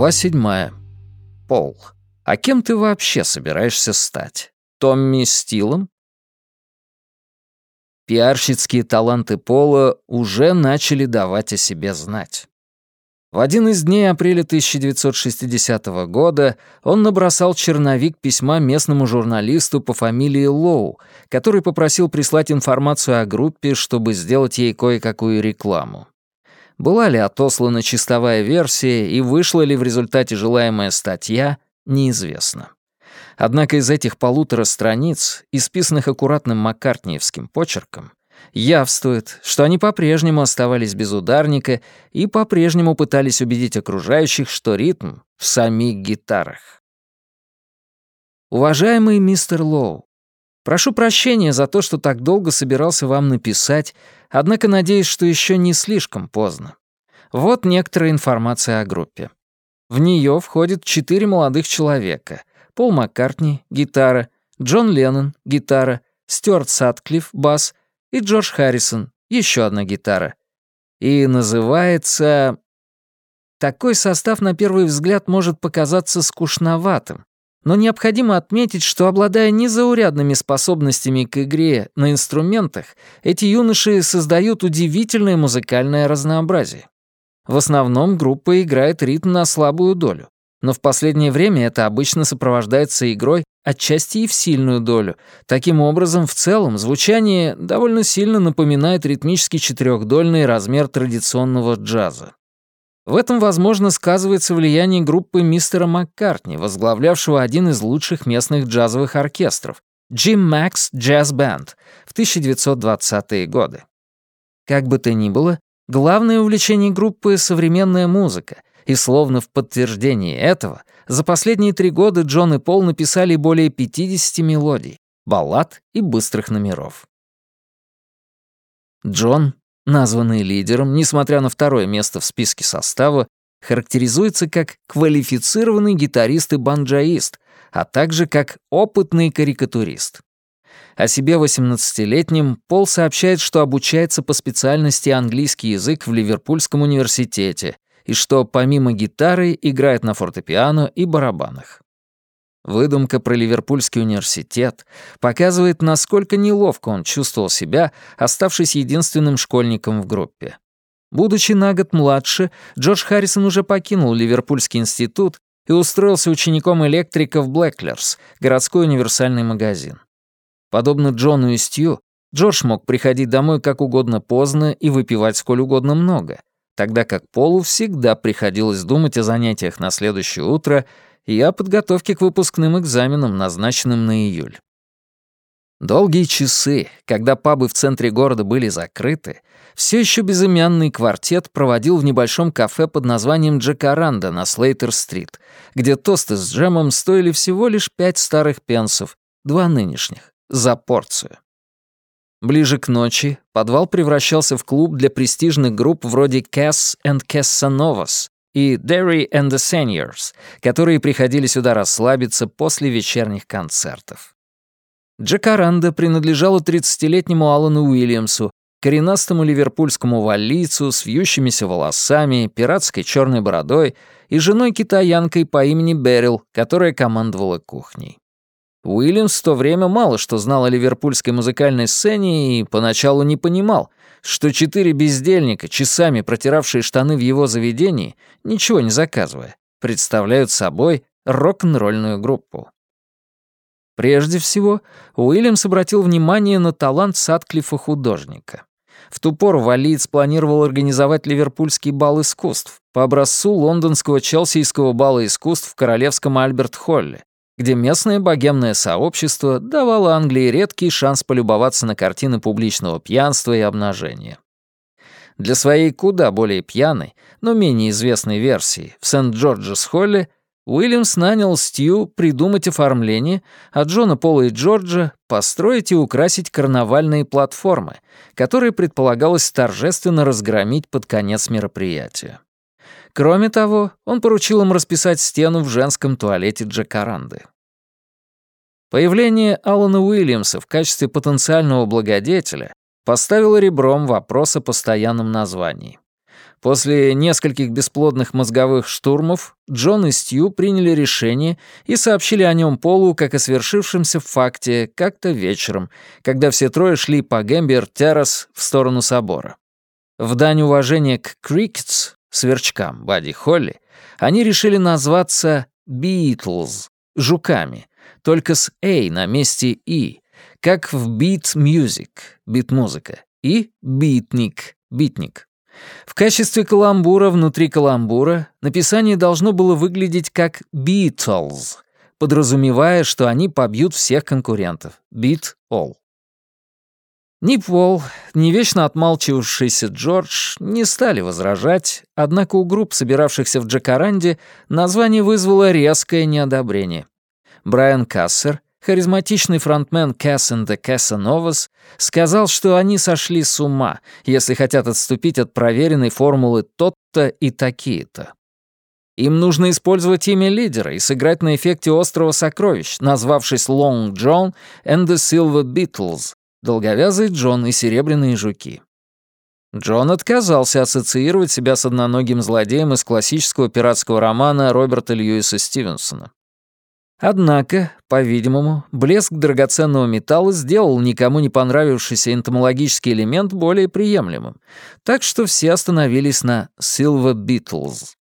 Глава седьмая. Пол. А кем ты вообще собираешься стать? Томми Стилом? Пиарщицкие таланты Пола уже начали давать о себе знать. В один из дней апреля 1960 года он набросал черновик письма местному журналисту по фамилии Лоу, который попросил прислать информацию о группе, чтобы сделать ей кое-какую рекламу. Была ли отослана чистовая версия и вышла ли в результате желаемая статья, неизвестно. Однако из этих полутора страниц, исписанных аккуратным маккартниевским почерком, явствует, что они по-прежнему оставались без ударника и по-прежнему пытались убедить окружающих, что ритм в самих гитарах. Уважаемый мистер Лоу, прошу прощения за то, что так долго собирался вам написать, однако надеюсь, что еще не слишком поздно. Вот некоторая информация о группе. В нее входят четыре молодых человека. Пол Маккартни — гитара, Джон Леннон — гитара, Стюарт Сатклифф — бас и Джордж Харрисон, еще одна гитара. И называется... Такой состав на первый взгляд может показаться скучноватым, но необходимо отметить, что, обладая незаурядными способностями к игре на инструментах, эти юноши создают удивительное музыкальное разнообразие. В основном группа играет ритм на слабую долю, но в последнее время это обычно сопровождается игрой отчасти и в сильную долю. Таким образом, в целом, звучание довольно сильно напоминает ритмический четырехдольный размер традиционного джаза. В этом, возможно, сказывается влияние группы мистера Маккартни, возглавлявшего один из лучших местных джазовых оркестров — Jim Max Jazz Band в 1920-е годы. Как бы то ни было, главное увлечение группы — современная музыка, и словно в подтверждении этого, за последние три года Джон и Пол написали более 50 мелодий, баллад и быстрых номеров. Джон, названный лидером, несмотря на второе место в списке состава, характеризуется как квалифицированный гитарист и банджаист, а также как опытный карикатурист. О себе 18-летнем Пол сообщает, что обучается по специальности английский язык в Ливерпульском университете и что помимо гитары играет на фортепиано и барабанах. Выдумка про Ливерпульский университет показывает, насколько неловко он чувствовал себя, оставшись единственным школьником в группе. Будучи на год младше, Джордж Харрисон уже покинул Ливерпульский институт и устроился учеником электрика в Блэклерс, городской универсальный магазин. Подобно Джону и Стью, Джордж мог приходить домой как угодно поздно и выпивать сколь угодно много, тогда как Полу всегда приходилось думать о занятиях на следующее утро и о подготовке к выпускным экзаменам, назначенным на июль. Долгие часы, когда пабы в центре города были закрыты, все еще безымянный квартет проводил в небольшом кафе под названием «Джакаранда» на Слейтер-стрит, где тосты с джемом стоили всего лишь пять старых пенсов, два нынешних, за порцию. Ближе к ночи подвал превращался в клуб для престижных групп вроде Cass and Cassanovas и Derry and the Seniors, которые приходили сюда расслабиться после вечерних концертов. Джакаранда принадлежала 30-летнему Алану Уильямсу, коренастому ливерпульскому валлийцу с вьющимися волосами, пиратской черной бородой и женой-китаянкой по имени Берил, которая командовала кухней. Уильямс в то время мало что знал о ливерпульской музыкальной сцене и поначалу не понимал, что четыре бездельника, часами протиравшие штаны в его заведении, ничего не заказывая, представляют собой рок-н-ролльную группу. Прежде всего, Уильямс обратил внимание на талант Садклифа-художника. В ту пору Валиец планировал организовать ливерпульский бал искусств по образцу лондонского Челсийского бала искусств в Королевском Альберт-Холле, где местное богемное сообщество давало Англии редкий шанс полюбоваться на картины публичного пьянства и обнажения. Для своей куда более пьяной, но менее известной версии в Сент-Джорджес-Холле Уильямс нанял Стью придумать оформление, а Джона Пола и Джорджа построить и украсить карнавальные платформы, которые предполагалось торжественно разгромить под конец мероприятия. Кроме того, он поручил им расписать стену в женском туалете Джакаранды. Появление Алана Уильямса в качестве потенциального благодетеля поставило ребром вопрос о постоянном названии. После нескольких бесплодных мозговых штурмов Джон и Стью приняли решение и сообщили о нем Полу как о свершившемся факте как-то вечером, когда все трое шли по Гэмбер-Террас в сторону собора. В дань уважения к Крикетс, сверчкам Бадди Холли, они решили назваться «Битлз» — «Жуками», только с «A» на месте «И», как в «Beat Music» — «Бит-музыка» и «Битник» — «Битник». В качестве каламбура внутри каламбура написание должно было выглядеть как «Beatles», подразумевая, что они побьют всех конкурентов. «Beat all». Ни Пол, ни вечно отмалчивавшийся Джордж не стали возражать, однако у групп, собиравшихся в Джакаранде, название вызвало резкое неодобрение. Брайан Кассер — Харизматичный фронтмен Кассенда Кассановас сказал, что они сошли с ума, если хотят отступить от проверенной формулы «тот-то» и «такие-то». Им нужно использовать имя лидера и сыграть на эффекте острова сокровищ, назвавшись Long John and the Silver Beatles, долговязый Джон и серебряные жуки. Джон отказался ассоциировать себя с одноногим злодеем из классического пиратского романа Роберта Льюиса Стивенсона. Однако, по-видимому, блеск драгоценного металла сделал никому не понравившийся энтомологический элемент более приемлемым, так что все остановились на Silver Beatles.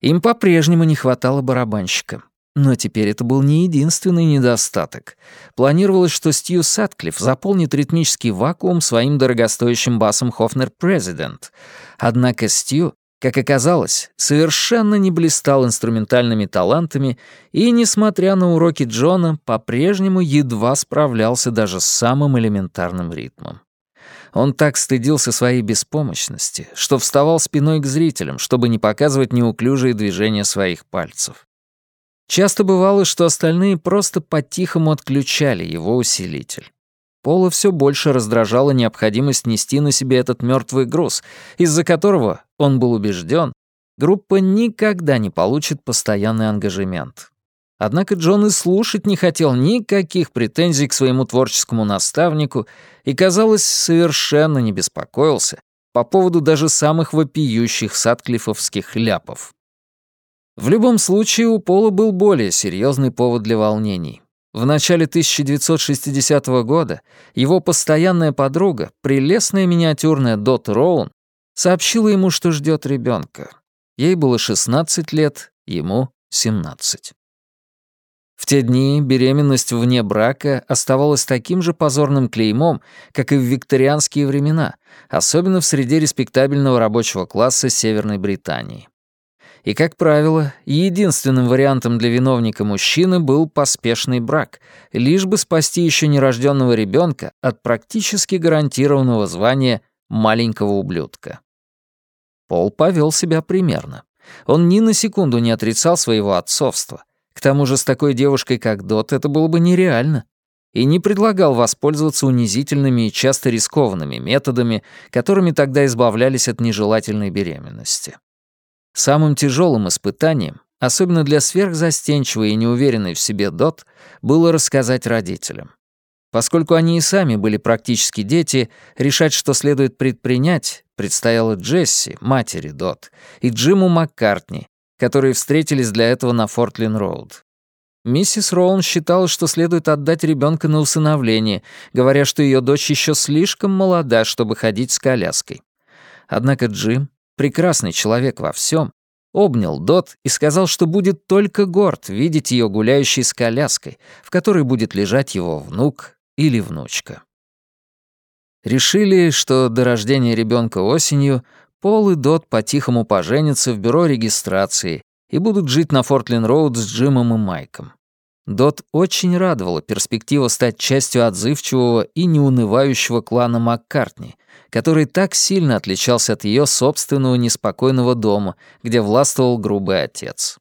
Им по-прежнему не хватало барабанщика. Но теперь это был не единственный недостаток. Планировалось, что Стью Сатклифф заполнит ритмический вакуум своим дорогостоящим басом Хофнер Президент. Однако Стью как оказалось, совершенно не блистал инструментальными талантами и, несмотря на уроки Джона, по-прежнему едва справлялся даже с самым элементарным ритмом. Он так стыдился своей беспомощности, что вставал спиной к зрителям, чтобы не показывать неуклюжие движения своих пальцев. Часто бывало, что остальные просто по-тихому отключали его усилитель. Пола все больше раздражала необходимость нести на себе этот мертвый груз, из-за которого, он был убежден, группа никогда не получит постоянный ангажемент. Однако Джон и слушать не хотел никаких претензий к своему творческому наставнику и, казалось, совершенно не беспокоился по поводу даже самых вопиющих садклифовских ляпов. В любом случае, у Пола был более серьезный повод для волнений. В начале 1960 года его постоянная подруга, прелестная миниатюрная Дот Роун, сообщила ему, что ждет ребенка. Ей было 16 лет, ему 17. В те дни беременность вне брака оставалась таким же позорным клеймом, как и в викторианские времена, особенно в среде респектабельного рабочего класса Северной Британии. И, как правило, единственным вариантом для виновника мужчины был поспешный брак, лишь бы спасти еще нерожденного ребенка от практически гарантированного звания маленького ублюдка. Пол повел себя примерно. Он ни на секунду не отрицал своего отцовства. К тому же с такой девушкой, как Дот, это было бы нереально. И не предлагал воспользоваться унизительными и часто рискованными методами, которыми тогда избавлялись от нежелательной беременности. Самым тяжелым испытанием, особенно для сверхзастенчивой и неуверенной в себе Дот, было рассказать родителям. Поскольку они и сами были практически дети, решать, что следует предпринять, предстояло Джесси, матери Дот, и Джиму Маккартни, которые встретились для этого на Фортлин-Роуд. Миссис Роун считала, что следует отдать ребенка на усыновление, говоря, что ее дочь еще слишком молода, чтобы ходить с коляской. Однако Джим, прекрасный человек во всем, обнял Дот и сказал, что будет только горд видеть ее гуляющей с коляской, в которой будет лежать его внук или внучка. Решили, что до рождения ребенка осенью Пол и Дот по-тихому поженятся в бюро регистрации и будут жить на Фортлин-Роуд с Джимом и Майком. Дот очень радовала перспектива стать частью отзывчивого и неунывающего клана Маккартни, который так сильно отличался от ее собственного неспокойного дома, где властвовал грубый отец.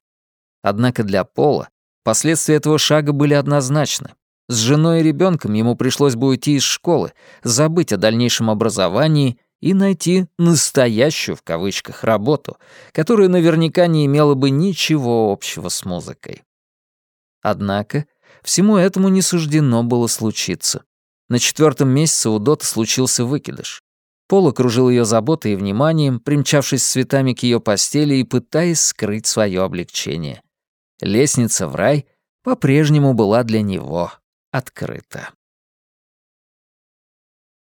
Однако для Пола последствия этого шага были однозначны. С женой и ребенком ему пришлось бы уйти из школы, забыть о дальнейшем образовании и найти «настоящую» в кавычках работу, которая наверняка не имела бы ничего общего с музыкой. Однако всему этому не суждено было случиться. На четвертом месяце у Дота случился выкидыш. Пол окружил ее заботой и вниманием, примчавшись с цветами к ее постели и пытаясь скрыть свое облегчение. Лестница в рай по-прежнему была для него открыта.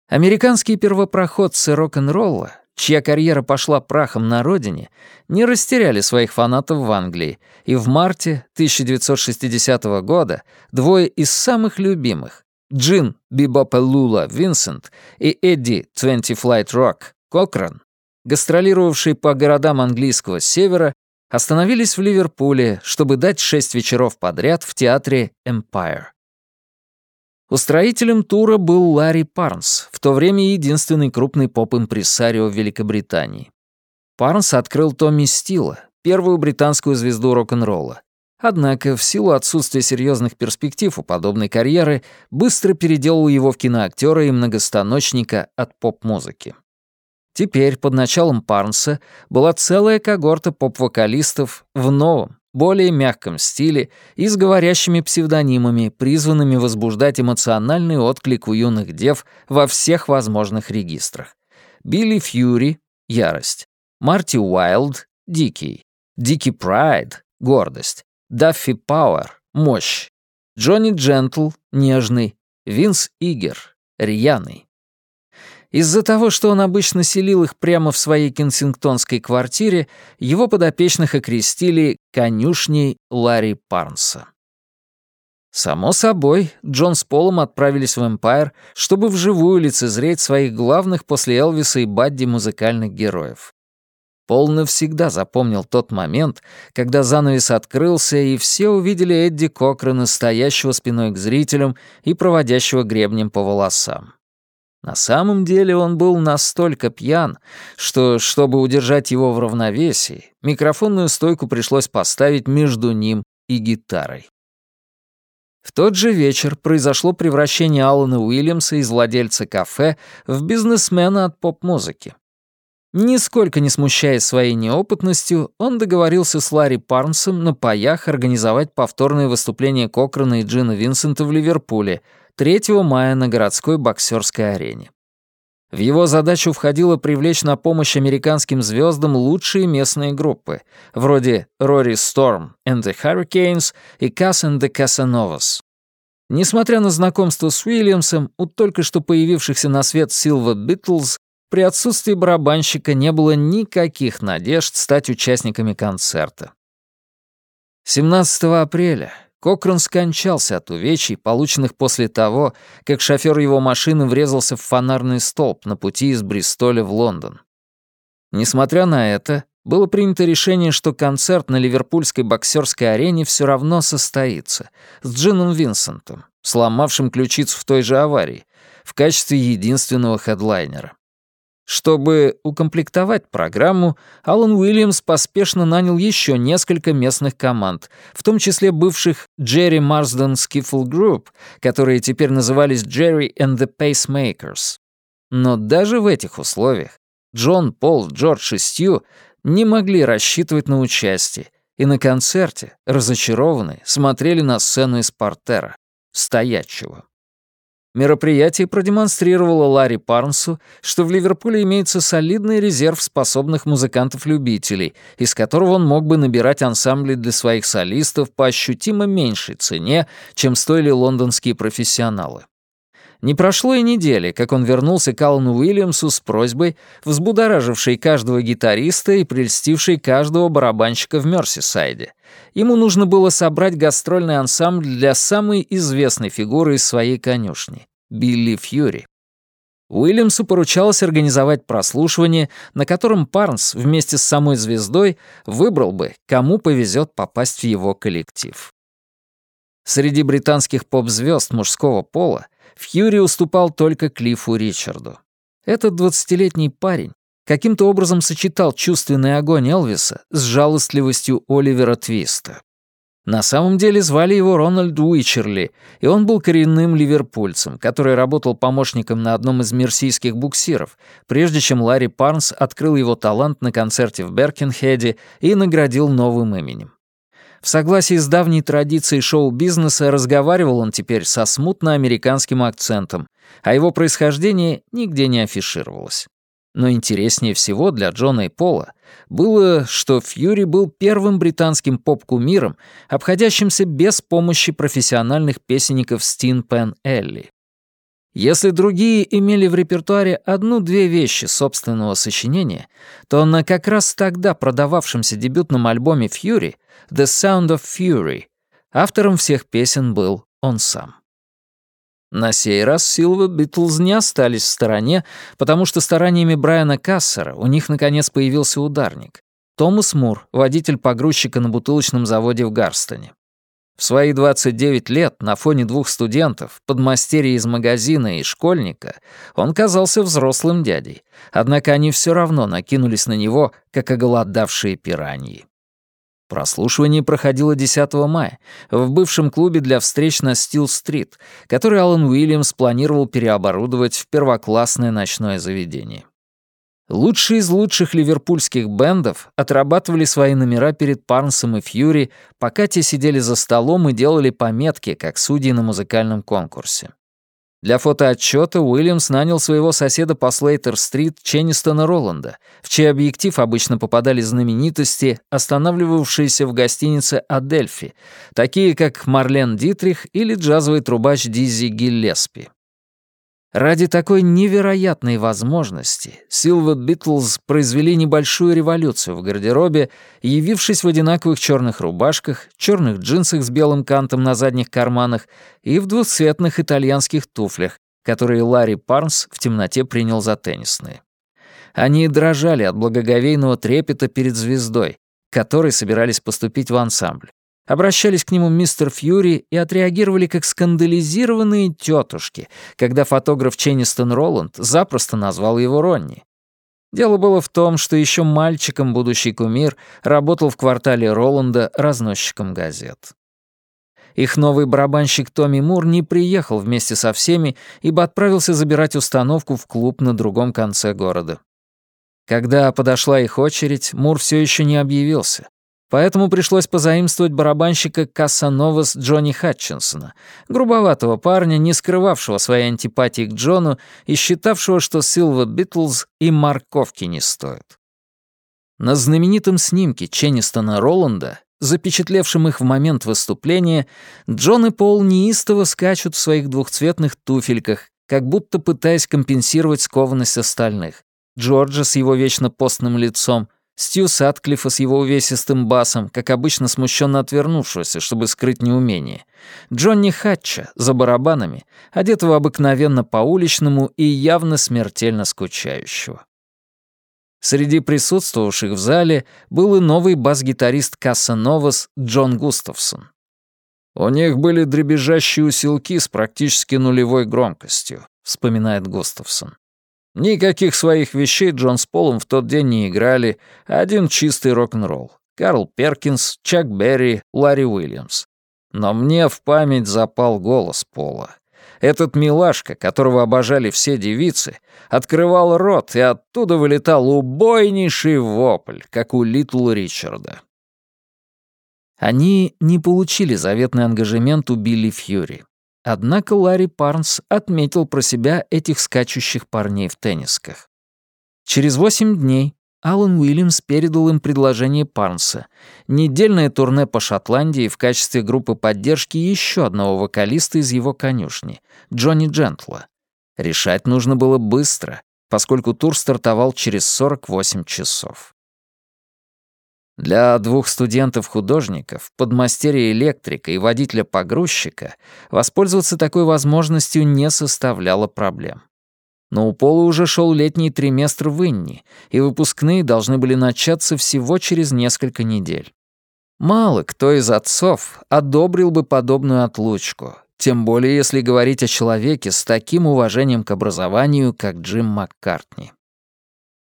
Американские первопроходцы рок-н-ролла, чья карьера пошла прахом на родине, не растеряли своих фанатов в Англии, и в марте 1960 года двое из самых любимых Джин Бибопелула Винсент и Эдди Twenty Flight Rock Кокран, гастролировавшие по городам английского севера, остановились в Ливерпуле, чтобы дать шесть вечеров подряд в театре Empire. Устроителем тура был Ларри Парнс, в то время единственный крупный поп-импресарио в Великобритании. Парнс открыл Томми Стила, первую британскую звезду рок-н-ролла, Однако, в силу отсутствия серьезных перспектив у подобной карьеры, быстро переделал его в киноактера и многостаночника от поп-музыки. Теперь под началом Парнса была целая когорта поп-вокалистов в новом, более мягком стиле и с говорящими псевдонимами, призванными возбуждать эмоциональный отклик у юных дев во всех возможных регистрах. Билли Фьюри — ярость, Марти Уайлд — дикий, Дикий Прайд — гордость, Даффи Пауэр — мощь, Джонни Джентл — нежный, Винс Игер — рьяный. Из-за того, что он обычно селил их прямо в своей кенсингтонской квартире, его подопечных окрестили «конюшней Ларри Парнса». Само собой, Джон с Полом отправились в Эмпайр, чтобы вживую лицезреть своих главных после Элвиса и Бадди музыкальных героев. Пол навсегда запомнил тот момент, когда занавес открылся, и все увидели Эдди Кокрена, стоящего спиной к зрителям и проводящего гребнем по волосам. На самом деле он был настолько пьян, что, чтобы удержать его в равновесии, микрофонную стойку пришлось поставить между ним и гитарой. В тот же вечер произошло превращение Алана Уильямса из владельца кафе в бизнесмена от поп-музыки. Нисколько не смущаясь своей неопытностью, он договорился с Ларри Парнсом на паях организовать повторное выступление Кокрона и Джина Винсента в Ливерпуле 3 мая на городской боксерской арене. В его задачу входило привлечь на помощь американским звездам лучшие местные группы, вроде Rory Storm and the Hurricanes и Cass and the Casanovas. Несмотря на знакомство с Уильямсом, у только что появившихся на свет Silver Beatles при отсутствии барабанщика не было никаких надежд стать участниками концерта. 17 апреля Кокран скончался от увечий, полученных после того, как шофер его машины врезался в фонарный столб на пути из Бристоля в Лондон. Несмотря на это, было принято решение, что концерт на ливерпульской боксерской арене все равно состоится, с Джином Винсентом, сломавшим ключицу в той же аварии, в качестве единственного хедлайнера. Чтобы укомплектовать программу, Алан Уильямс поспешно нанял еще несколько местных команд, в том числе бывших Джерри Марсден Skiffle Group, которые теперь назывались Jerry and the Pacemakers. Но даже в этих условиях Джон, Пол, Джордж и Стью не могли рассчитывать на участие, и на концерте, разочарованные, смотрели на сцену из портера, стоячего. Мероприятие продемонстрировало Ларри Парнсу, что в Ливерпуле имеется солидный резерв способных музыкантов-любителей, из которого он мог бы набирать ансамбли для своих солистов по ощутимо меньшей цене, чем стоили лондонские профессионалы. Не прошло и недели, как он вернулся к Аллану Уильямсу с просьбой, взбудоражившей каждого гитариста и прельстившей каждого барабанщика в Мёрсисайде. Ему нужно было собрать гастрольный ансамбль для самой известной фигуры из своей конюшни — Билли Фьюри. Уильямсу поручалось организовать прослушивание, на котором Парнс вместе с самой звездой выбрал бы, кому повезет попасть в его коллектив. Среди британских поп-звезд мужского пола Фьюри уступал только Клиффу Ричарду. Этот двадцатилетний парень каким-то образом сочетал чувственный огонь Элвиса с жалостливостью Оливера Твиста. На самом деле звали его Рональд Уичерли, и он был коренным ливерпульцем, который работал помощником на одном из мерсийских буксиров, прежде чем Ларри Парнс открыл его талант на концерте в Беркенхеде и наградил новым именем. В согласии с давней традицией шоу-бизнеса разговаривал он теперь со смутно американским акцентом, а его происхождение нигде не афишировалось. Но интереснее всего для Джона и Пола было, что Фьюри был первым британским поп-кумиром, обходящимся без помощи профессиональных песенников Стин Пен Элли. Если другие имели в репертуаре одну-две вещи собственного сочинения, то на как раз тогда продававшемся дебютном альбоме Фьюри «The Sound of Fury» автором всех песен был он сам. На сей раз Силва Битлз не остались в стороне, потому что стараниями Брайана Кассера у них наконец появился ударник. Томас Мур, водитель погрузчика на бутылочном заводе в Гарстоне. В свои 29 лет на фоне двух студентов, подмастерья из магазина и школьника, он казался взрослым дядей, однако они все равно накинулись на него, как оголодавшие пираньи. Прослушивание проходило 10 мая в бывшем клубе для встреч на Стил-стрит, который Алан Уильямс планировал переоборудовать в первоклассное ночное заведение. Лучшие из лучших ливерпульских бендов отрабатывали свои номера перед Парнсом и Фьюри, пока те сидели за столом и делали пометки, как судьи на музыкальном конкурсе. Для фотоотчета Уильямс нанял своего соседа по Слейтер-стрит Ченнистона Роланда, в чей объектив обычно попадали знаменитости, останавливавшиеся в гостинице «Адельфи», такие как Марлен Дитрих или джазовый трубач Дизи Гиллеспи. Ради такой невероятной возможности Silver Beatles произвели небольшую революцию в гардеробе, явившись в одинаковых черных рубашках, черных джинсах с белым кантом на задних карманах и в двухцветных итальянских туфлях, которые Ларри Парнс в темноте принял за теннисные. Они дрожали от благоговейного трепета перед звездой, которой собирались поступить в ансамбль обращались к нему мистер Фьюри и отреагировали как скандализированные тетушки, когда фотограф Ченнистон Роланд запросто назвал его Ронни. Дело было в том, что еще мальчиком будущий кумир работал в квартале Роланда разносчиком газет. Их новый барабанщик Томми Мур не приехал вместе со всеми, ибо отправился забирать установку в клуб на другом конце города. Когда подошла их очередь, Мур все еще не объявился, Поэтому пришлось позаимствовать барабанщика Кассановас Джонни Хатчинсона, грубоватого парня, не скрывавшего своей антипатии к Джону и считавшего, что Силва Битлз и морковки не стоят. На знаменитом снимке Ченнистона Роланда, запечатлевшем их в момент выступления, Джон и Пол неистово скачут в своих двухцветных туфельках, как будто пытаясь компенсировать скованность остальных. Джорджа с его вечно постным лицом — Стью Сатклиффа с его увесистым басом, как обычно смущенно отвернувшегося, чтобы скрыть неумение. Джонни Хатча за барабанами, одетого обыкновенно по-уличному и явно смертельно скучающего. Среди присутствовавших в зале был и новый бас-гитарист Касса Новас Джон Густавсон. «У них были дребезжащие усилки с практически нулевой громкостью», — вспоминает Густавсон. Никаких своих вещей Джон с Полом в тот день не играли, один чистый рок-н-ролл. Карл Перкинс, Чак Берри, Ларри Уильямс. Но мне в память запал голос Пола. Этот милашка, которого обожали все девицы, открывал рот, и оттуда вылетал убойнейший вопль, как у Литл Ричарда. Они не получили заветный ангажемент у Билли Фьюри. Однако Ларри Парнс отметил про себя этих скачущих парней в теннисках. Через восемь дней Алан Уильямс передал им предложение Парнса — недельное турне по Шотландии в качестве группы поддержки еще одного вокалиста из его конюшни — Джонни Джентла. Решать нужно было быстро, поскольку тур стартовал через 48 часов. Для двух студентов-художников, подмастерья электрика и водителя-погрузчика воспользоваться такой возможностью не составляло проблем. Но у Пола уже шел летний триместр в Инни, и выпускные должны были начаться всего через несколько недель. Мало кто из отцов одобрил бы подобную отлучку, тем более если говорить о человеке с таким уважением к образованию, как Джим Маккартни.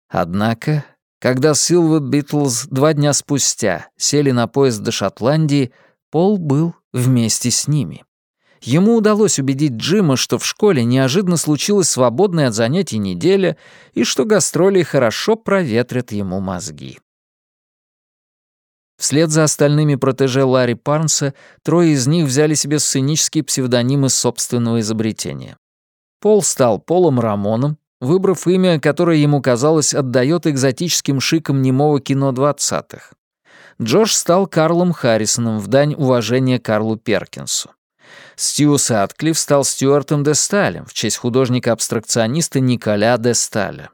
Однако когда Силвер Битлз два дня спустя сели на поезд до Шотландии, Пол был вместе с ними. Ему удалось убедить Джима, что в школе неожиданно случилась свободная от занятий неделя и что гастроли хорошо проветрят ему мозги. Вслед за остальными протеже Ларри Парнса трое из них взяли себе сценические псевдонимы собственного изобретения. Пол стал Полом Рамоном, выбрав имя, которое ему казалось отдает экзотическим шикам немого кино двадцатых. Джош стал Карлом Харрисоном в дань уважения Карлу Перкинсу. Стью Садклифф стал Стюартом де Сталем в честь художника-абстракциониста Николя де Сталя.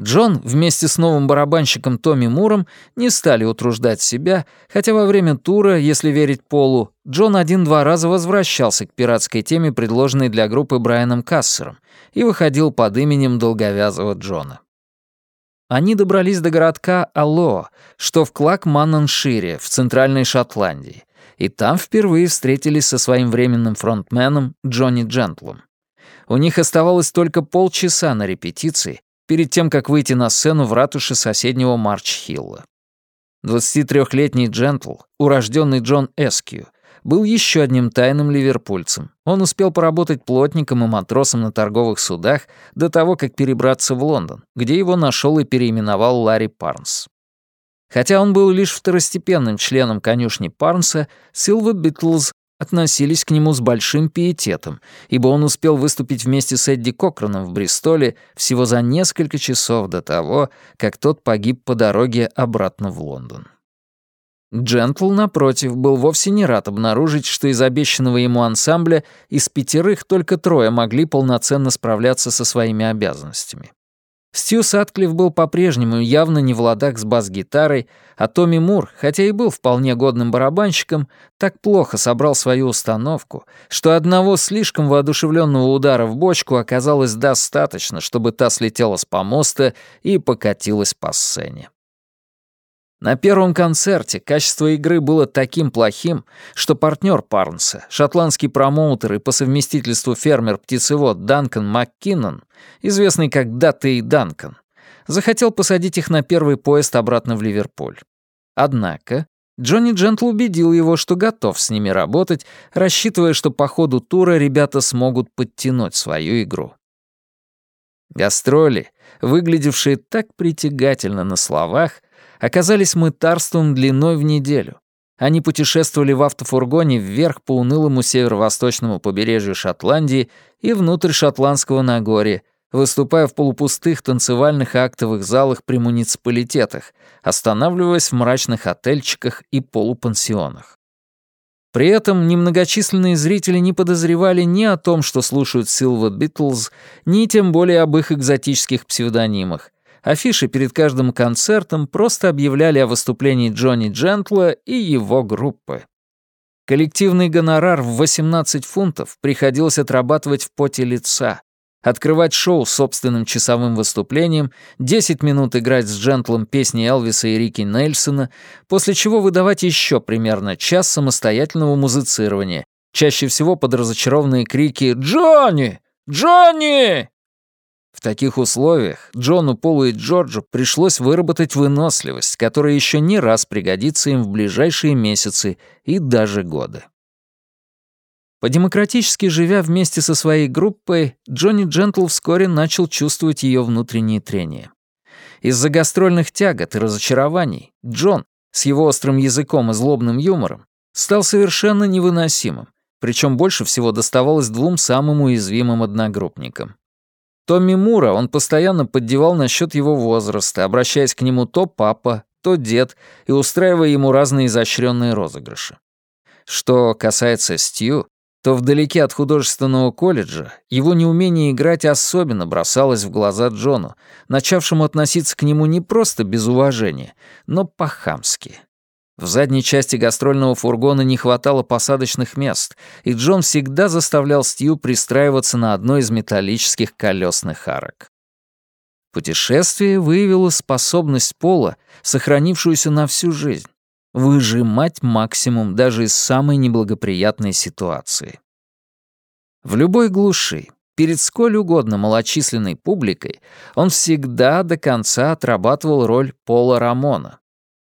Джон вместе с новым барабанщиком Томми Муром не стали утруждать себя, хотя во время тура, если верить Полу, Джон один-два раза возвращался к пиратской теме, предложенной для группы Брайаном Кассером, и выходил под именем долговязого Джона. Они добрались до городка Алло, что в Клак-Маннаншире, в центральной Шотландии, и там впервые встретились со своим временным фронтменом Джонни Джентлом. У них оставалось только полчаса на репетиции, перед тем, как выйти на сцену в ратуше соседнего Марч-Хилла. 23-летний Джентл, урожденный Джон Эскью, был еще одним тайным ливерпульцем. Он успел поработать плотником и матросом на торговых судах до того, как перебраться в Лондон, где его нашел и переименовал Ларри Парнс. Хотя он был лишь второстепенным членом конюшни Парнса, Силва Битлз относились к нему с большим пиететом, ибо он успел выступить вместе с Эдди Кокроном в Бристоле всего за несколько часов до того, как тот погиб по дороге обратно в Лондон. Джентл, напротив, был вовсе не рад обнаружить, что из обещанного ему ансамбля из пятерых только трое могли полноценно справляться со своими обязанностями. Стью Сатклифф был по-прежнему явно не в ладах с бас-гитарой, а Томми Мур, хотя и был вполне годным барабанщиком, так плохо собрал свою установку, что одного слишком воодушевленного удара в бочку оказалось достаточно, чтобы та слетела с помоста и покатилась по сцене. На первом концерте качество игры было таким плохим, что партнер Парнса, шотландский промоутер и по совместительству фермер-птицевод Данкан МакКиннон, известный как Датта и Данкан, захотел посадить их на первый поезд обратно в Ливерпуль. Однако Джонни Джентл убедил его, что готов с ними работать, рассчитывая, что по ходу тура ребята смогут подтянуть свою игру. Гастроли, выглядевшие так притягательно на словах, оказались мытарством длиной в неделю. Они путешествовали в автофургоне вверх по унылому северо-восточному побережью Шотландии и внутрь Шотландского Нагорья, выступая в полупустых танцевальных и актовых залах при муниципалитетах, останавливаясь в мрачных отельчиках и полупансионах. При этом немногочисленные зрители не подозревали ни о том, что слушают Silver Beatles, ни тем более об их экзотических псевдонимах, Афиши перед каждым концертом просто объявляли о выступлении Джонни Джентла и его группы. Коллективный гонорар в 18 фунтов приходилось отрабатывать в поте лица, открывать шоу собственным часовым выступлением, 10 минут играть с Джентлом песни Элвиса и Рики Нельсона, после чего выдавать еще примерно час самостоятельного музицирования, чаще всего под разочарованные крики «Джонни! Джонни!» В таких условиях Джону, Полу и Джорджу пришлось выработать выносливость, которая еще не раз пригодится им в ближайшие месяцы и даже годы. По-демократически живя вместе со своей группой, Джонни Джентл вскоре начал чувствовать ее внутренние трения. Из-за гастрольных тягот и разочарований Джон, с его острым языком и злобным юмором, стал совершенно невыносимым, причем больше всего доставалось двум самым уязвимым одногруппникам. Томми Мура он постоянно поддевал насчет его возраста, обращаясь к нему то папа, то дед и устраивая ему разные изощренные розыгрыши. Что касается Стью, то вдалеке от художественного колледжа его неумение играть особенно бросалось в глаза Джону, начавшему относиться к нему не просто без уважения, но по-хамски. В задней части гастрольного фургона не хватало посадочных мест, и Джон всегда заставлял Стью пристраиваться на одной из металлических колесных арок. Путешествие выявило способность Пола, сохранившуюся на всю жизнь, выжимать максимум даже из самой неблагоприятной ситуации. В любой глуши, перед сколь угодно малочисленной публикой, он всегда до конца отрабатывал роль Пола Рамона,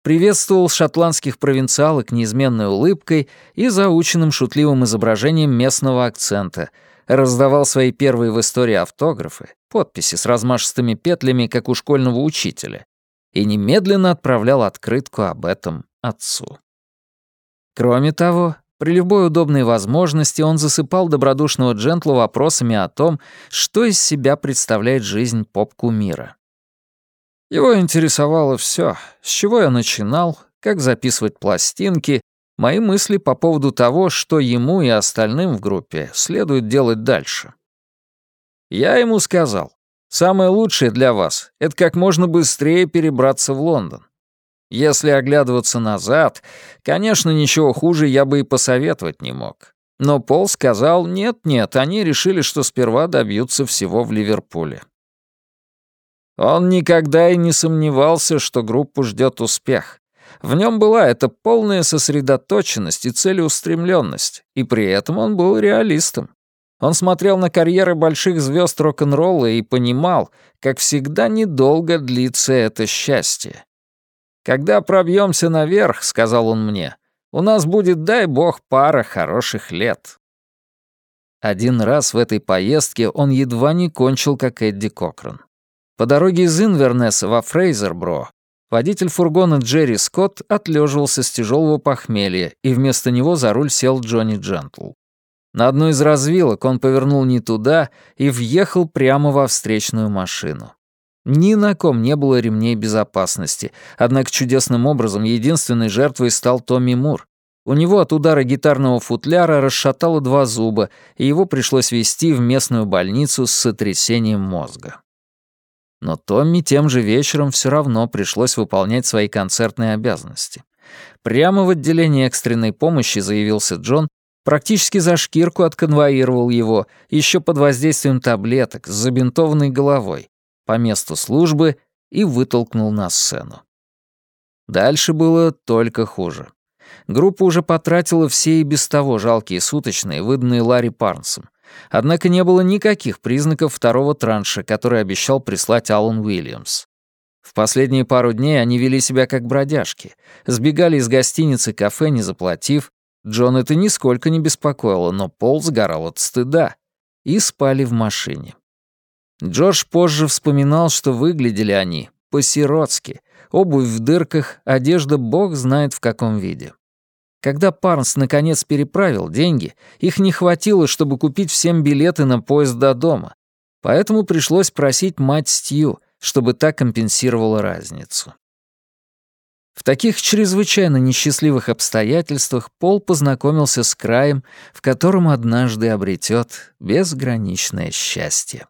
приветствовал шотландских провинциалок неизменной улыбкой и заученным шутливым изображением местного акцента, раздавал свои первые в истории автографы, подписи с размашистыми петлями, как у школьного учителя, и немедленно отправлял открытку об этом отцу. Кроме того, При любой удобной возможности он засыпал добродушного джентла вопросами о том, что из себя представляет жизнь поп-кумира. Его интересовало все, с чего я начинал, как записывать пластинки, мои мысли по поводу того, что ему и остальным в группе следует делать дальше. Я ему сказал, самое лучшее для вас — это как можно быстрее перебраться в Лондон. Если оглядываться назад, конечно, ничего хуже я бы и посоветовать не мог. Но Пол сказал, нет-нет, они решили, что сперва добьются всего в Ливерпуле. Он никогда и не сомневался, что группу ждет успех. В нем была эта полная сосредоточенность и целеустремленность, и при этом он был реалистом. Он смотрел на карьеры больших звезд рок-н-ролла и понимал, как всегда недолго длится это счастье. «Когда пробьемся наверх», — сказал он мне, — «у нас будет, дай бог, пара хороших лет». Один раз в этой поездке он едва не кончил, как Эдди Кокрон. По дороге из Инвернеса во Фрейзербро водитель фургона Джерри Скотт отлеживался с тяжелого похмелья, и вместо него за руль сел Джонни Джентл. На одной из развилок он повернул не туда и въехал прямо во встречную машину. Ни на ком не было ремней безопасности, однако чудесным образом единственной жертвой стал Томми Мур. У него от удара гитарного футляра расшатало два зуба, и его пришлось везти в местную больницу с сотрясением мозга. Но Томми тем же вечером все равно пришлось выполнять свои концертные обязанности. Прямо в отделении экстренной помощи заявился Джон, практически за шкирку отконвоировал его, еще под воздействием таблеток, с забинтованной головой, по месту службы и вытолкнул на сцену. Дальше было только хуже. Группа уже потратила все и без того жалкие суточные, выданные Ларри Парнсом. Однако не было никаких признаков второго транша, который обещал прислать Алан Уильямс. В последние пару дней они вели себя как бродяжки, сбегали из гостиницы кафе, не заплатив. Джон это нисколько не беспокоило, но Пол сгорал от стыда. И спали в машине. Джордж позже вспоминал, что выглядели они по-сиротски. Обувь в дырках, одежда бог знает в каком виде. Когда Парнс наконец переправил деньги, их не хватило, чтобы купить всем билеты на поезд до дома. Поэтому пришлось просить мать Стью, чтобы та компенсировала разницу. В таких чрезвычайно несчастливых обстоятельствах Пол познакомился с краем, в котором однажды обретет безграничное счастье.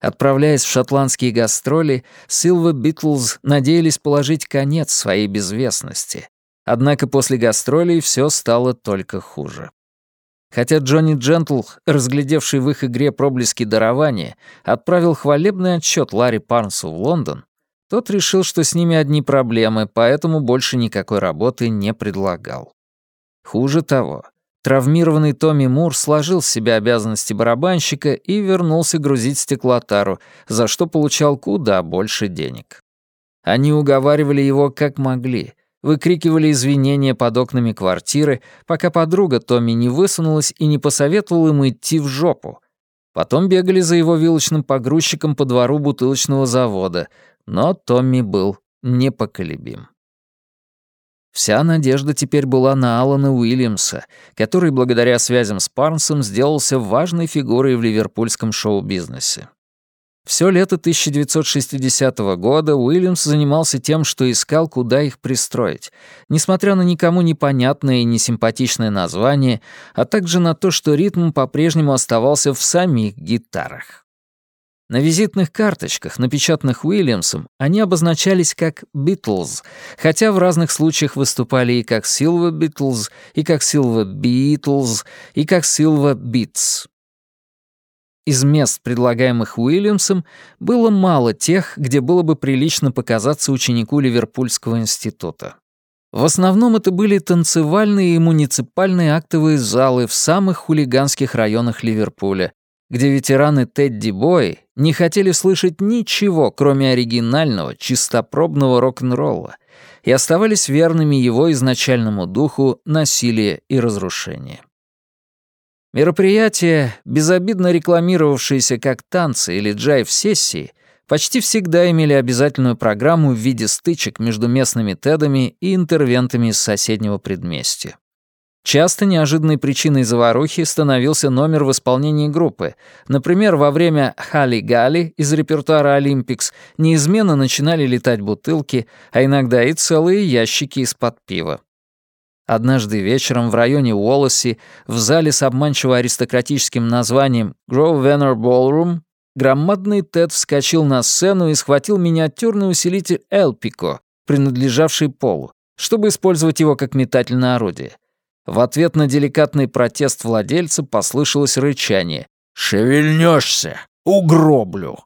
Отправляясь в шотландские гастроли, Силва Битлз надеялись положить конец своей безвестности. Однако после гастролей все стало только хуже. Хотя Джонни Джентл, разглядевший в их игре проблески дарования, отправил хвалебный отчет Ларри Парнсу в Лондон, тот решил, что с ними одни проблемы, поэтому больше никакой работы не предлагал. Хуже того, Травмированный Томми Мур сложил с себя обязанности барабанщика и вернулся грузить стеклотару, за что получал куда больше денег. Они уговаривали его как могли, выкрикивали извинения под окнами квартиры, пока подруга Томми не высунулась и не посоветовала ему идти в жопу. Потом бегали за его вилочным погрузчиком по двору бутылочного завода, но Томми был непоколебим. Вся надежда теперь была на Алана Уильямса, который благодаря связям с Парнсом сделался важной фигурой в ливерпульском шоу-бизнесе. Все лето 1960 года Уильямс занимался тем, что искал, куда их пристроить, несмотря на никому непонятное и несимпатичное название, а также на то, что ритм по-прежнему оставался в самих гитарах. На визитных карточках, напечатанных Уильямсом, они обозначались как «Битлз», хотя в разных случаях выступали и как «Силва Битлз», и как «Силва Битлз», и как «Силва Битс». Из мест, предлагаемых Уильямсом, было мало тех, где было бы прилично показаться ученику Ливерпульского института. В основном это были танцевальные и муниципальные актовые залы в самых хулиганских районах Ливерпуля, где ветераны Тедди Бой не хотели слышать ничего, кроме оригинального, чистопробного рок-н-ролла, и оставались верными его изначальному духу насилия и разрушения. Мероприятия, безобидно рекламировавшиеся как танцы или джайв-сессии, почти всегда имели обязательную программу в виде стычек между местными тедами и интервентами из соседнего предместья. Часто неожиданной причиной заварухи становился номер в исполнении группы. Например, во время «Хали-Гали» из репертуара «Олимпикс» неизменно начинали летать бутылки, а иногда и целые ящики из-под пива. Однажды вечером в районе Уоллеси, в зале с обманчиво аристократическим названием «Grosvenor Ballroom», громадный Тед вскочил на сцену и схватил миниатюрный усилитель «Элпико», принадлежавший Полу, чтобы использовать его как метательное орудие. В ответ на деликатный протест владельца послышалось рычание. «Шевельнешься! Угроблю!»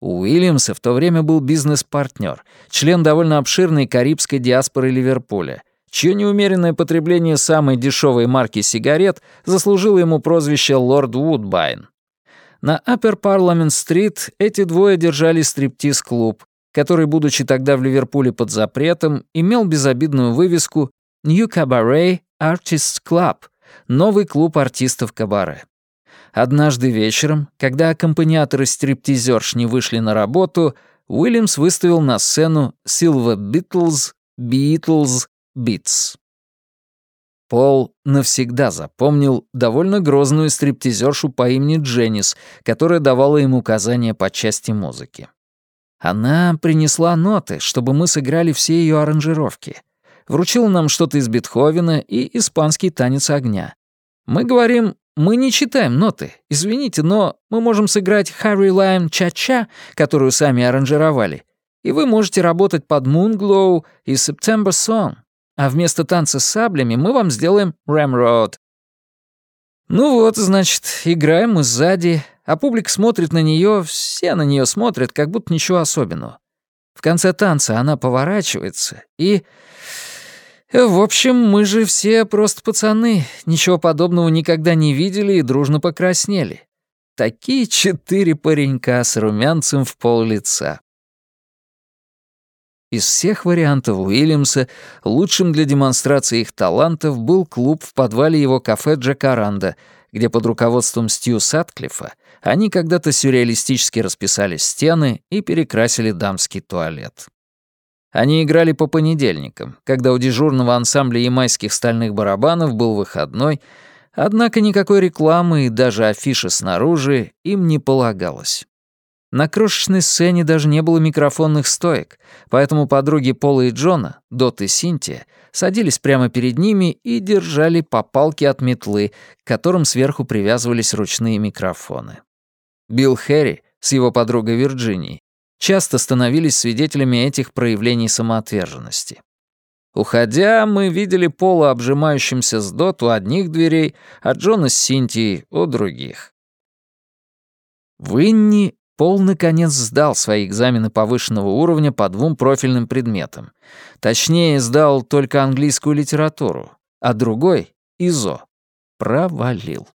У Уильямса в то время был бизнес-партнер, член довольно обширной карибской диаспоры Ливерпуля, чье неумеренное потребление самой дешевой марки сигарет заслужило ему прозвище «Лорд Вудбайн». На Upper Parliament Street эти двое держали стриптиз-клуб, который, будучи тогда в Ливерпуле под запретом, имел безобидную вывеску «New Cabaret Artists Club, новый клуб артистов кабаре. Однажды вечером, когда аккомпаниаторы стриптизерш не вышли на работу, Уильямс выставил на сцену Silver Beatles, Beatles, Beats. Пол навсегда запомнил довольно грозную стриптизершу по имени Дженнис, которая давала им указания по части музыки. Она принесла ноты, чтобы мы сыграли все ее аранжировки — вручил нам что-то из Бетховена и испанский танец огня. Мы говорим, мы не читаем ноты, извините, но мы можем сыграть Harry Lime Cha-Cha, которую сами аранжировали, и вы можете работать под Moonglow и September Song, а вместо танца с саблями мы вам сделаем Ramrod. Ну вот, значит, играем мы сзади, а публика смотрит на нее, все на нее смотрят, как будто ничего особенного. В конце танца она поворачивается и... В общем, мы же все просто пацаны, ничего подобного никогда не видели и дружно покраснели. Такие четыре паренька с румянцем в пол лица. Из всех вариантов Уильямса лучшим для демонстрации их талантов был клуб в подвале его кафе «Джакаранда», где под руководством Стью Сатклифа они когда-то сюрреалистически расписали стены и перекрасили дамский туалет. Они играли по понедельникам, когда у дежурного ансамбля ямайских стальных барабанов был выходной, однако никакой рекламы и даже афиши снаружи им не полагалось. На крошечной сцене даже не было микрофонных стоек, поэтому подруги Пола и Джона, Дот и Синтия, садились прямо перед ними и держали по палке от метлы, к которым сверху привязывались ручные микрофоны. Билл Хэри с его подругой Вирджинией часто становились свидетелями этих проявлений самоотверженности. Уходя, мы видели Пола обжимающимся с Дот у одних дверей, а Джона с Синтией у других. В Инни Пол наконец сдал свои экзамены повышенного уровня по двум профильным предметам. Точнее, сдал только английскую литературу, а другой — ИЗО. Провалил.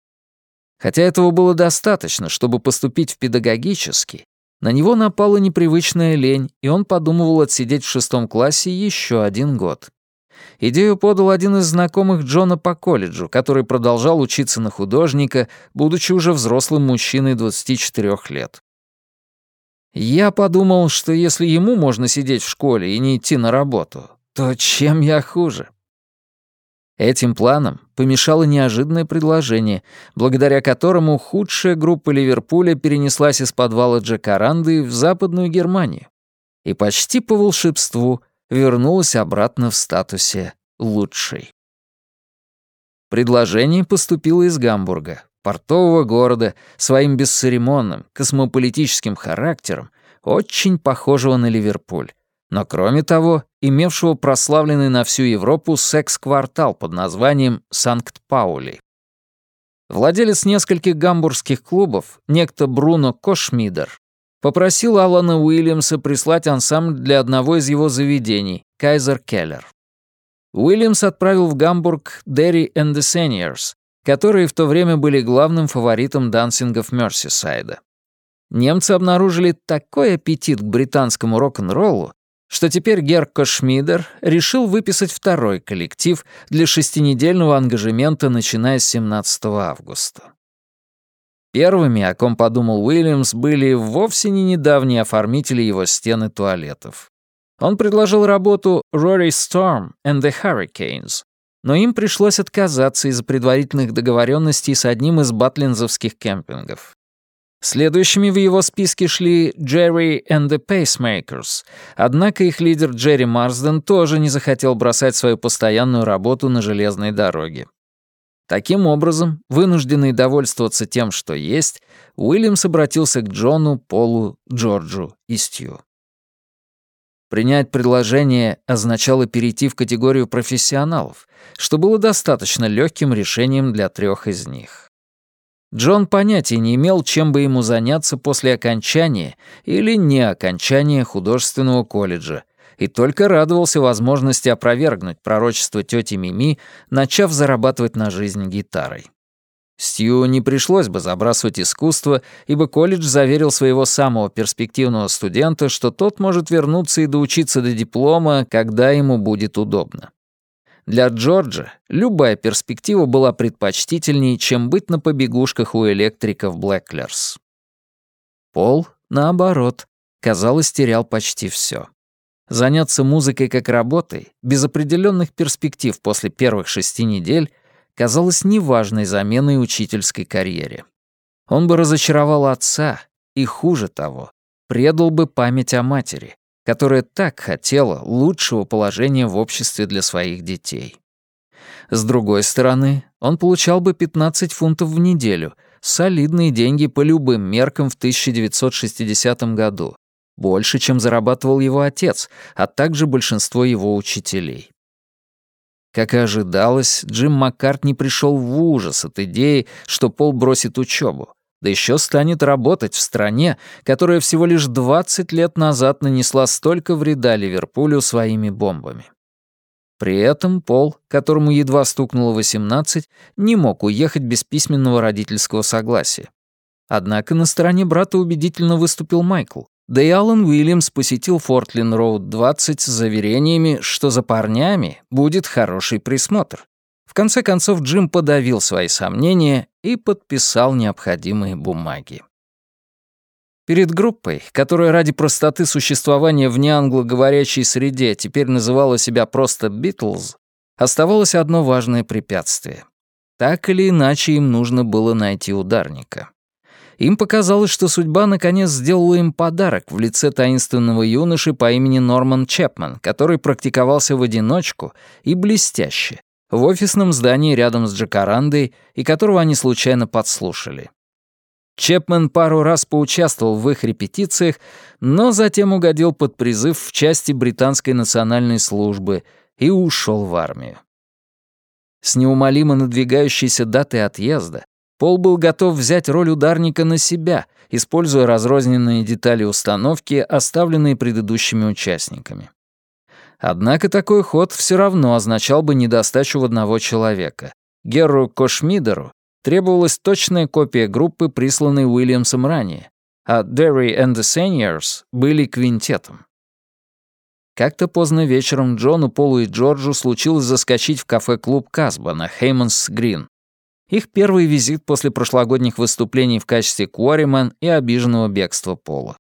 Хотя этого было достаточно, чтобы поступить в педагогический, на него напала непривычная лень, и он подумывал отсидеть в шестом классе еще один год. Идею подал один из знакомых Джона по колледжу, который продолжал учиться на художника, будучи уже взрослым мужчиной 24 лет. Я подумал, что если ему можно сидеть в школе и не идти на работу, то чем я хуже? Этим планам помешало неожиданное предложение, благодаря которому худшая группа Ливерпуля перенеслась из подвала Джакаранды в Западную Германию и почти по волшебству вернулась обратно в статусе лучшей. Предложение поступило из Гамбурга, портового города, своим бесцеремонным, космополитическим характером, очень похожего на Ливерпуль, но кроме того, имевшего прославленный на всю Европу секс-квартал под названием Санкт-Паули. Владелец нескольких гамбургских клубов, некто Бруно Кошмидер, попросил Алана Уильямса прислать ансамбль для одного из его заведений, Кайзер Келлер. Уильямс отправил в Гамбург Дерри and the Seniors, которые в то время были главным фаворитом дансингов Мерсисайда. Немцы обнаружили такой аппетит к британскому рок-н-роллу, что теперь Герко Шмидер решил выписать второй коллектив для шестинедельного ангажемента, начиная с 17 августа. Первыми, о ком подумал Уильямс, были вовсе не недавние оформители его стены туалетов. Он предложил работу «Rory Storm and the Hurricanes», но им пришлось отказаться из-за предварительных договоренностей с одним из батлинзовских кемпингов. Следующими в его списке шли Джерри and the Pacemakers, однако их лидер Джерри Марсден тоже не захотел бросать свою постоянную работу на железной дороге. Таким образом, вынужденный довольствоваться тем, что есть, Уильямс обратился к Джону, Полу, Джорджу и Стью. Принять предложение означало перейти в категорию профессионалов, что было достаточно легким решением для трех из них. Джон понятия не имел, чем бы ему заняться после окончания или не окончания художественного колледжа, и только радовался возможности опровергнуть пророчество тети Мими, начав зарабатывать на жизнь гитарой. Стью не пришлось бы забрасывать искусство, ибо колледж заверил своего самого перспективного студента, что тот может вернуться и доучиться до диплома, когда ему будет удобно. Для Джорджа любая перспектива была предпочтительнее, чем быть на побегушках у электриков Блэклерс. Пол, наоборот, казалось, терял почти все. Заняться музыкой как работой, без определенных перспектив после первых шести недель, казалось неважной заменой учительской карьере. Он бы разочаровал отца и, хуже того, предал бы память о матери, которая так хотела лучшего положения в обществе для своих детей. С другой стороны, он получал бы 15 фунтов в неделю, солидные деньги по любым меркам в 1960 году, больше, чем зарабатывал его отец, а также большинство его учителей. Как и ожидалось, Джим Маккартни пришел в ужас от идеи, что Пол бросит учебу, да еще станет работать в стране, которая всего лишь 20 лет назад нанесла столько вреда Ливерпулю своими бомбами. При этом Пол, которому едва стукнуло 18, не мог уехать без письменного родительского согласия. Однако на стороне брата убедительно выступил Майкл. Да и Алан Уильямс посетил Фортлин Роуд 20 с заверениями, что за парнями будет хороший присмотр. В конце концов Джим подавил свои сомнения и подписал необходимые бумаги. Перед группой, которая ради простоты существования в неанглоговорящей среде теперь называла себя просто «Битлз», оставалось одно важное препятствие. Так или иначе им нужно было найти ударника. Им показалось, что судьба наконец сделала им подарок в лице таинственного юноши по имени Норман Чепман, который практиковался в одиночку и блестяще, в офисном здании рядом с Джакарандой и которого они случайно подслушали. Чепмен пару раз поучаствовал в их репетициях, но затем угодил под призыв в части британской национальной службы и ушел в армию. С неумолимо надвигающейся датой отъезда Пол был готов взять роль ударника на себя, используя разрозненные детали установки, оставленные предыдущими участниками. Однако такой ход все равно означал бы недостачу в одного человека. Герру Кошмидеру требовалась точная копия группы, присланной Уильямсом ранее, а Дерри and the Seniors были квинтетом. Как-то поздно вечером Джону, Полу и Джорджу случилось заскочить в кафе-клуб «Казба» на Хейманс-Грин. Их первый визит после прошлогодних выступлений в качестве Куариман и обиженного бегства Пола.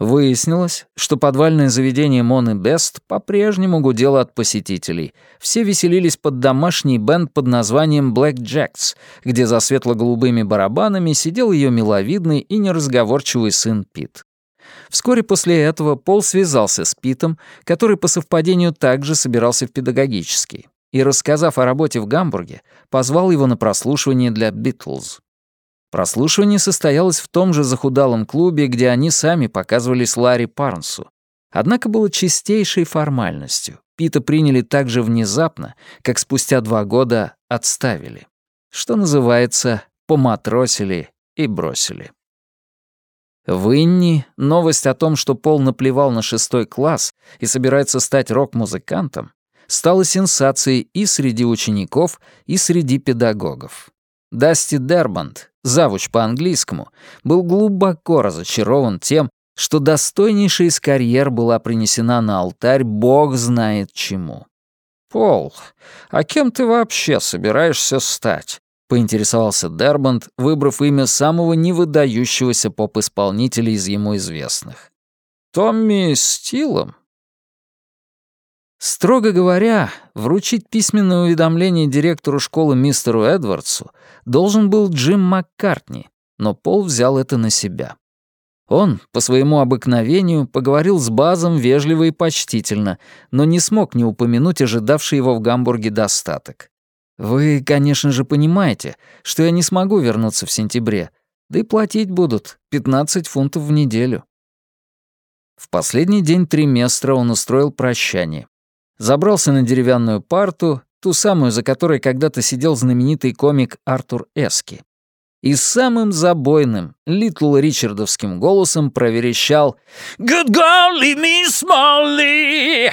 Выяснилось, что подвальное заведение Моны Бест по-прежнему гудело от посетителей. Все веселились под домашний бенд под названием Black Jacks, где за светло-голубыми барабанами сидел ее миловидный и неразговорчивый сын Пит. Вскоре после этого Пол связался с Питом, который по совпадению также собирался в педагогический и, рассказав о работе в Гамбурге, позвал его на прослушивание для «Битлз». Прослушивание состоялось в том же захудалом клубе, где они сами показывались Ларри Парнсу. Однако было чистейшей формальностью. Пита приняли так же внезапно, как спустя два года отставили. Что называется, поматросили и бросили. В Инни новость о том, что Пол наплевал на шестой класс и собирается стать рок-музыкантом, стала сенсацией и среди учеников, и среди педагогов. Дасти Дербанд, завуч по-английскому, был глубоко разочарован тем, что достойнейшая из карьер была принесена на алтарь бог знает чему. «Пол, а кем ты вообще собираешься стать?» — поинтересовался Дербанд, выбрав имя самого невыдающегося поп-исполнителя из ему известных. «Томми Стилом?» Строго говоря, вручить письменное уведомление директору школы мистеру Эдвардсу должен был Джим Маккартни, но Пол взял это на себя. Он, по своему обыкновению, поговорил с Базом вежливо и почтительно, но не смог не упомянуть ожидавший его в Гамбурге достаток. «Вы, конечно же, понимаете, что я не смогу вернуться в сентябре, да и платить будут 15 фунтов в неделю». В последний день триместра он устроил прощание. Забрался на деревянную парту, ту самую, за которой когда-то сидел знаменитый комик Артур Эски и самым забойным, Литл Ричардовским голосом проверещал «Good golly, Miss Molly!»